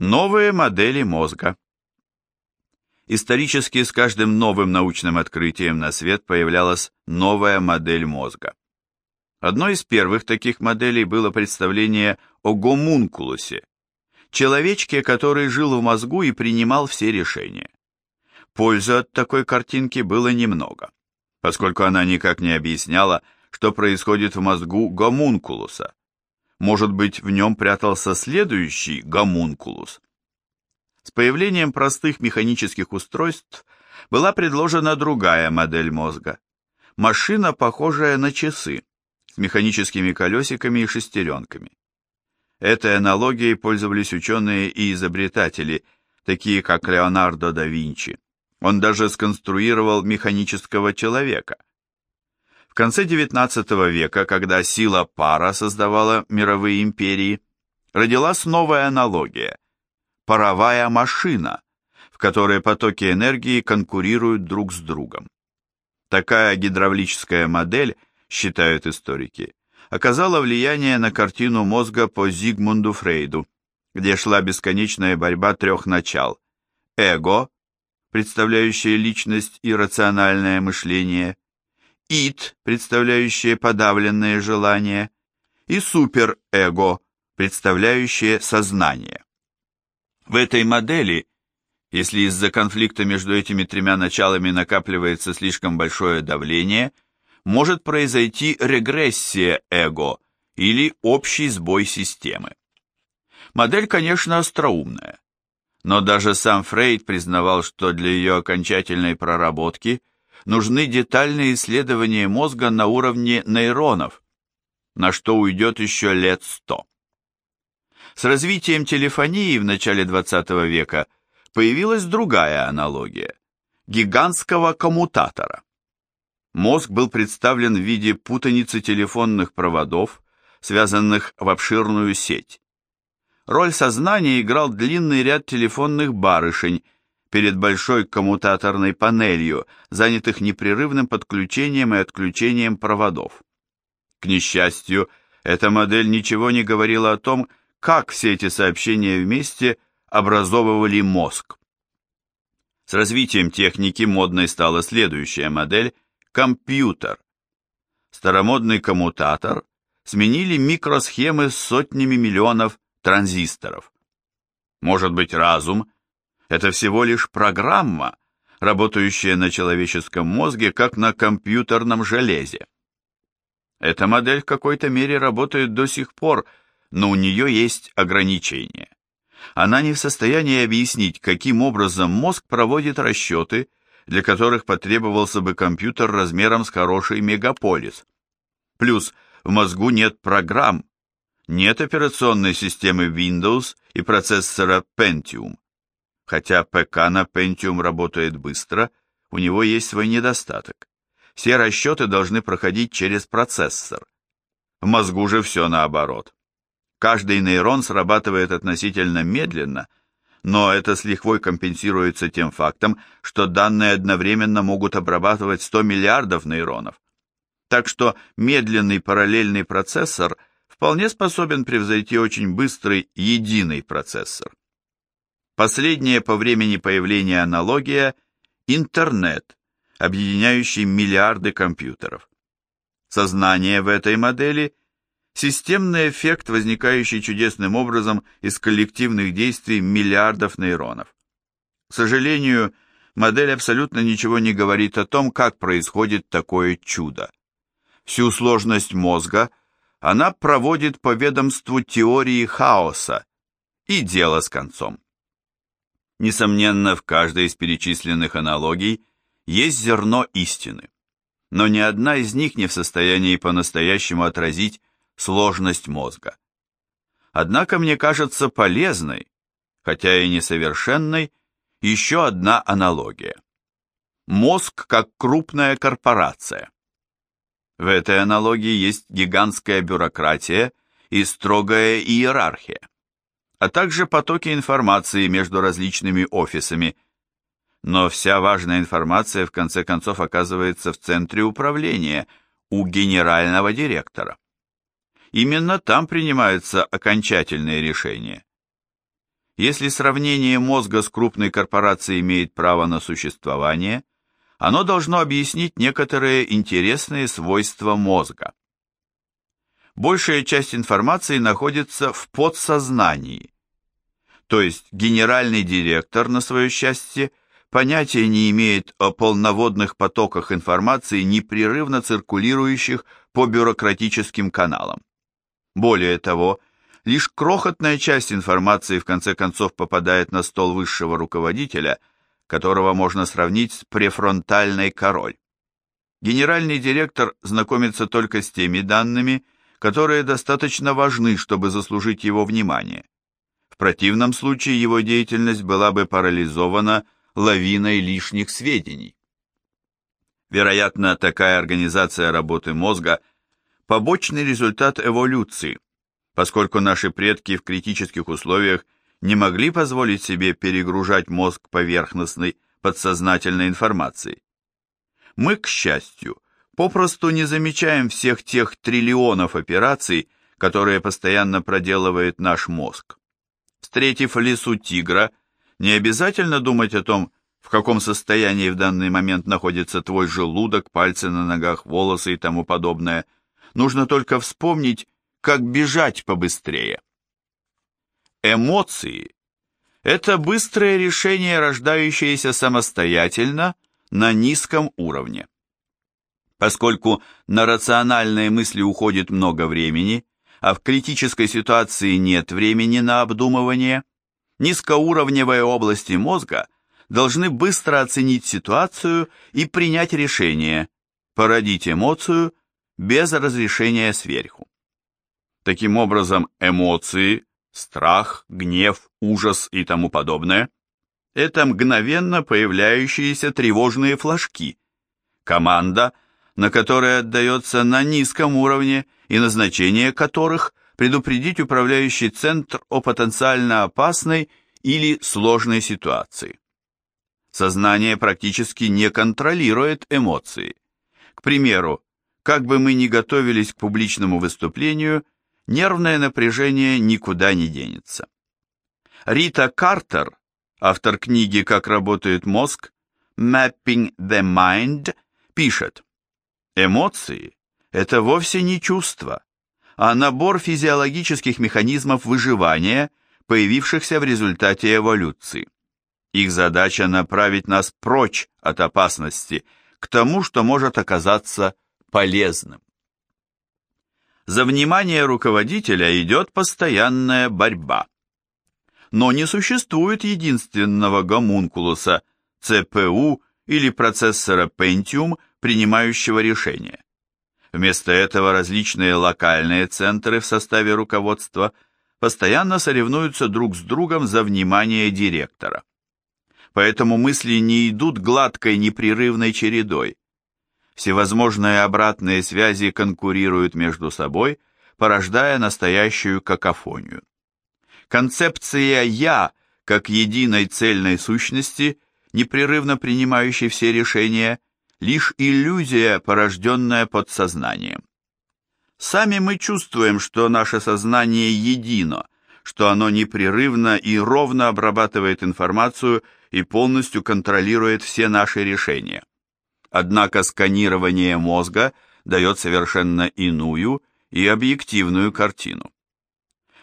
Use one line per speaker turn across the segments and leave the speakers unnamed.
Новые модели мозга. Исторически с каждым новым научным открытием на свет появлялась новая модель мозга. Одной из первых таких моделей было представление о гомункулусе, человечке, который жил в мозгу и принимал все решения. Пользы от такой картинки было немного, поскольку она никак не объясняла, что происходит в мозгу гомункулуса. Может быть, в нем прятался следующий гомункулус? С появлением простых механических устройств была предложена другая модель мозга. Машина, похожая на часы, с механическими колесиками и шестеренками. Этой аналогией пользовались ученые и изобретатели, такие как Леонардо да Винчи. Он даже сконструировал механического человека. В конце XIX века, когда сила пара создавала мировые империи, родилась новая аналогия – паровая машина, в которой потоки энергии конкурируют друг с другом. Такая гидравлическая модель, считают историки, оказала влияние на картину мозга по Зигмунду Фрейду, где шла бесконечная борьба трех начал – эго, представляющее личность и рациональное мышление, ид, представляющее подавленное желание, и суперэго, представляющее сознание. В этой модели, если из-за конфликта между этими тремя началами накапливается слишком большое давление – может произойти регрессия эго или общий сбой системы. Модель, конечно, остроумная, но даже сам Фрейд признавал, что для ее окончательной проработки нужны детальные исследования мозга на уровне нейронов, на что уйдет еще лет сто. С развитием телефонии в начале 20 века появилась другая аналогия – гигантского коммутатора. Мозг был представлен в виде путаницы телефонных проводов, связанных в обширную сеть. Роль сознания играл длинный ряд телефонных барышень перед большой коммутаторной панелью, занятых непрерывным подключением и отключением проводов. К несчастью, эта модель ничего не говорила о том, как все эти сообщения вместе образовывали мозг. С развитием техники модной стала следующая модель – компьютер. Старомодный коммутатор сменили микросхемы с сотнями миллионов транзисторов. Может быть, разум – это всего лишь программа, работающая на человеческом мозге, как на компьютерном железе. Эта модель в какой-то мере работает до сих пор, но у нее есть ограничения. Она не в состоянии объяснить, каким образом мозг проводит расчеты для которых потребовался бы компьютер размером с хороший мегаполис. Плюс в мозгу нет программ, нет операционной системы Windows и процессора Pentium. Хотя ПК на Pentium работает быстро, у него есть свой недостаток. Все расчеты должны проходить через процессор. В мозгу же все наоборот. Каждый нейрон срабатывает относительно медленно, но это с лихвой компенсируется тем фактом, что данные одновременно могут обрабатывать 100 миллиардов нейронов. Так что медленный параллельный процессор вполне способен превзойти очень быстрый единый процессор. Последняя по времени появления аналогия – интернет, объединяющий миллиарды компьютеров. Сознание в этой модели – Системный эффект, возникающий чудесным образом из коллективных действий миллиардов нейронов. К сожалению, модель абсолютно ничего не говорит о том, как происходит такое чудо. Всю сложность мозга она проводит по ведомству теории хаоса, и дело с концом. Несомненно, в каждой из перечисленных аналогий есть зерно истины, но ни одна из них не в состоянии по-настоящему отразить сложность мозга. Однако мне кажется полезной, хотя и несовершенной, еще одна аналогия. Мозг как крупная корпорация. В этой аналогии есть гигантская бюрократия и строгая иерархия, а также потоки информации между различными офисами. Но вся важная информация в конце концов оказывается в центре управления, у генерального директора. Именно там принимаются окончательные решения. Если сравнение мозга с крупной корпорацией имеет право на существование, оно должно объяснить некоторые интересные свойства мозга. Большая часть информации находится в подсознании, то есть генеральный директор, на свое счастье, понятия не имеет о полноводных потоках информации, непрерывно циркулирующих по бюрократическим каналам. Более того, лишь крохотная часть информации в конце концов попадает на стол высшего руководителя, которого можно сравнить с префронтальной король. Генеральный директор знакомится только с теми данными, которые достаточно важны, чтобы заслужить его внимание. В противном случае его деятельность была бы парализована лавиной лишних сведений. Вероятно, такая организация работы мозга – побочный результат эволюции, поскольку наши предки в критических условиях не могли позволить себе перегружать мозг поверхностной, подсознательной информацией. Мы, к счастью, попросту не замечаем всех тех триллионов операций, которые постоянно проделывает наш мозг. Встретив лесу тигра, не обязательно думать о том, в каком состоянии в данный момент находится твой желудок, пальцы на ногах, волосы и тому подобное. Нужно только вспомнить, как бежать побыстрее. Эмоции – это быстрое решение, рождающееся самостоятельно на низком уровне. Поскольку на рациональные мысли уходит много времени, а в критической ситуации нет времени на обдумывание – низкоуровневые области мозга должны быстро оценить ситуацию и принять решение, породить эмоцию без разрешения сверху. Таким образом, эмоции, страх, гнев, ужас и тому подобное – это мгновенно появляющиеся тревожные флажки, команда, на которой отдается на низком уровне и назначение которых предупредить управляющий центр о потенциально опасной или сложной ситуации. Сознание практически не контролирует эмоции. К примеру, как бы мы ни готовились к публичному выступлению, нервное напряжение никуда не денется. Рита Картер, автор книги «Как работает мозг», Mapping the Mind, пишет, «Эмоции – это вовсе не чувства, а набор физиологических механизмов выживания, появившихся в результате эволюции. Их задача направить нас прочь от опасности, к тому, что может оказаться полезным. За внимание руководителя идет постоянная борьба. Но не существует единственного гомункулуса, ЦПУ или процессора Pentium, принимающего решения. Вместо этого различные локальные центры в составе руководства постоянно соревнуются друг с другом за внимание директора. Поэтому мысли не идут гладкой непрерывной чередой. Всевозможные обратные связи конкурируют между собой, порождая настоящую какофонию. Концепция «я» как единой цельной сущности, непрерывно принимающей все решения, лишь иллюзия, порожденная подсознанием. Сами мы чувствуем, что наше сознание едино, что оно непрерывно и ровно обрабатывает информацию и полностью контролирует все наши решения. Однако сканирование мозга дает совершенно иную и объективную картину.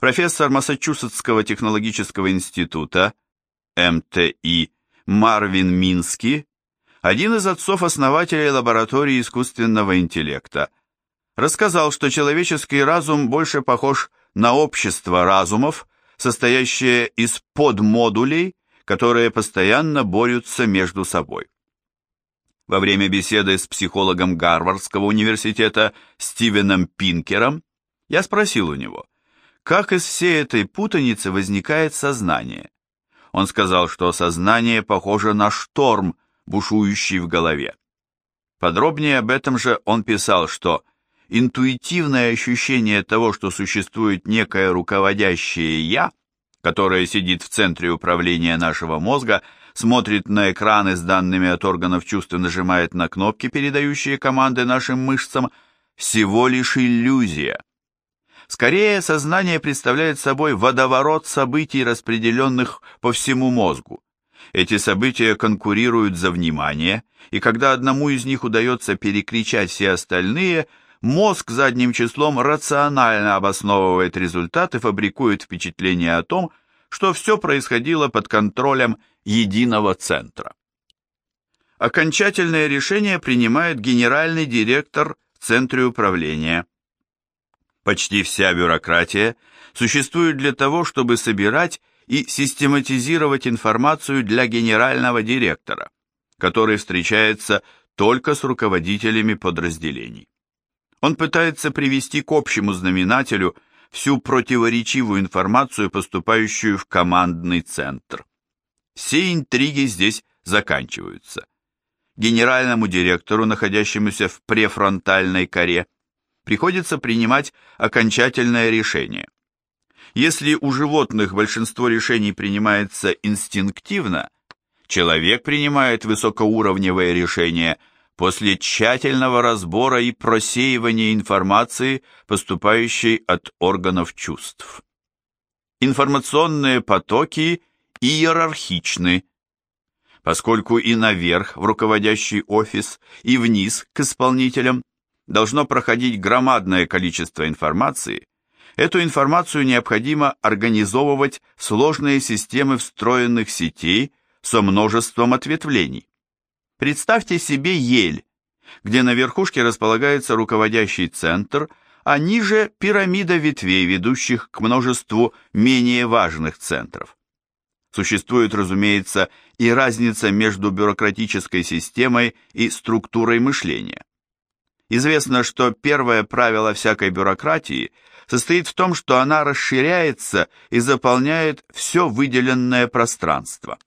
Профессор Массачусетского технологического института МТИ Марвин Мински один из отцов-основателей лаборатории искусственного интеллекта, рассказал, что человеческий разум больше похож на общество разумов, состоящее из подмодулей, которые постоянно борются между собой. Во время беседы с психологом Гарвардского университета Стивеном Пинкером я спросил у него, как из всей этой путаницы возникает сознание. Он сказал, что сознание похоже на шторм, бушующий в голове. Подробнее об этом же он писал, что интуитивное ощущение того, что существует некое руководящее «я», которое сидит в центре управления нашего мозга, смотрит на экраны с данными от органов чувств и нажимает на кнопки, передающие команды нашим мышцам, всего лишь иллюзия. Скорее, сознание представляет собой водоворот событий, распределенных по всему мозгу. Эти события конкурируют за внимание, и когда одному из них удается перекричать все остальные, мозг задним числом рационально обосновывает результат и фабрикует впечатление о том, что все происходило под контролем единого центра. Окончательное решение принимает генеральный директор в центре управления. Почти вся бюрократия существует для того, чтобы собирать и систематизировать информацию для генерального директора, который встречается только с руководителями подразделений. Он пытается привести к общему знаменателю всю противоречивую информацию, поступающую в командный центр. Все интриги здесь заканчиваются. Генеральному директору, находящемуся в префронтальной коре, приходится принимать окончательное решение. Если у животных большинство решений принимается инстинктивно, человек принимает высокоуровневое решение после тщательного разбора и просеивания информации, поступающей от органов чувств. Информационные потоки иерархичны, поскольку и наверх в руководящий офис, и вниз к исполнителям должно проходить громадное количество информации, эту информацию необходимо организовывать в сложные системы встроенных сетей со множеством ответвлений. Представьте себе ель, где на верхушке располагается руководящий центр, а ниже пирамида ветвей, ведущих к множеству менее важных центров. Существует, разумеется, и разница между бюрократической системой и структурой мышления. Известно, что первое правило всякой бюрократии состоит в том, что она расширяется и заполняет все выделенное пространство.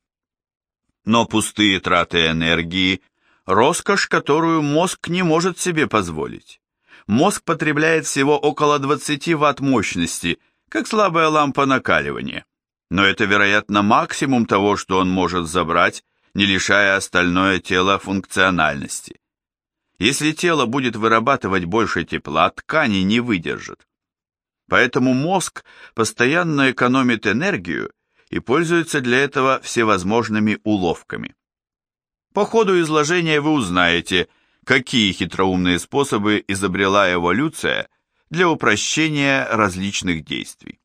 Но пустые траты энергии – роскошь, которую мозг не может себе позволить. Мозг потребляет всего около 20 ватт мощности, как слабая лампа накаливания. Но это, вероятно, максимум того, что он может забрать, не лишая остальное тело функциональности. Если тело будет вырабатывать больше тепла, ткани не выдержат. Поэтому мозг постоянно экономит энергию и пользуется для этого всевозможными уловками. По ходу изложения вы узнаете, какие хитроумные способы изобрела эволюция для упрощения различных действий.